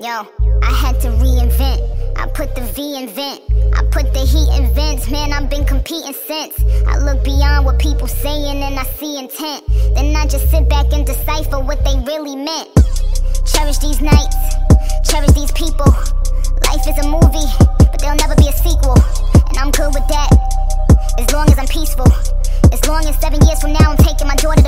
Yo, I had to reinvent. I put the V in vent. I put the heat in vents. Man, I've been competing since. I look beyond what people saying and I see intent. Then I just sit back and decipher what they really meant. Cherish these nights. Cherish these people. Life is a movie, there'll never be a sequel. And I'm good with that. As long as I'm peaceful. As long as seven years from now I'm taking my daughter to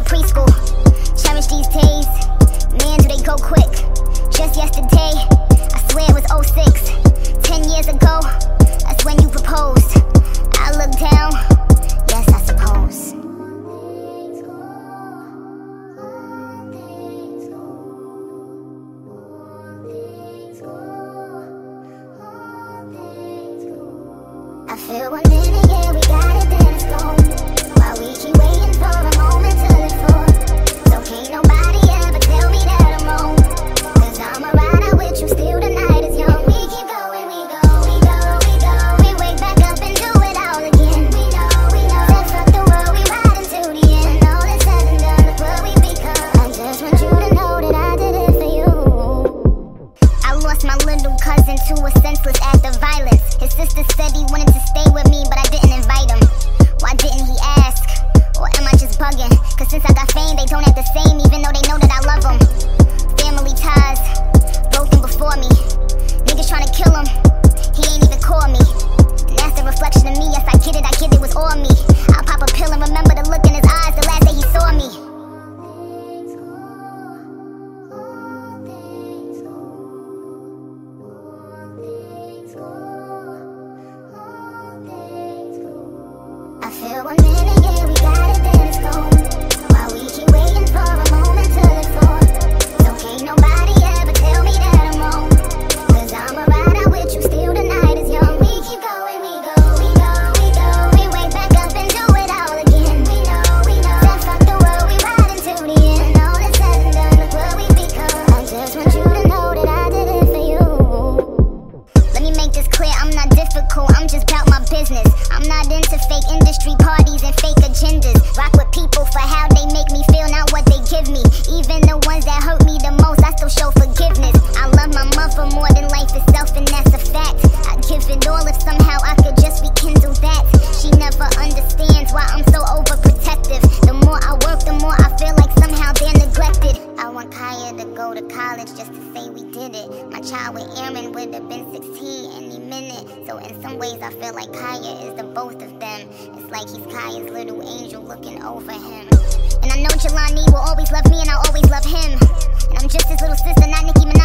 we got it, then it's gone. We keep waiting for a moment can't nobody ever tell me that I'm out with you still the night is young. We keep going, we go, we go, we go. We wake back up and do it all again. We know, we know. Fuck the world, we ride until the end. All is said and done, what we become. I just want you to know that I did it for you. I lost my little cousin to a senseless act of violence. His sister said he wanted to bugging? Cause since I got fame, they don't act the same, even though they know that I love them. Family ties, broken before me. My child with Aaron would have been 16 any minute. So in some ways, I feel like Kaya is the both of them. It's like he's Kaya's little angel looking over him. And I know Jelani will always love me and I'll always love him. And I'm just his little sister, not Nicki Minaj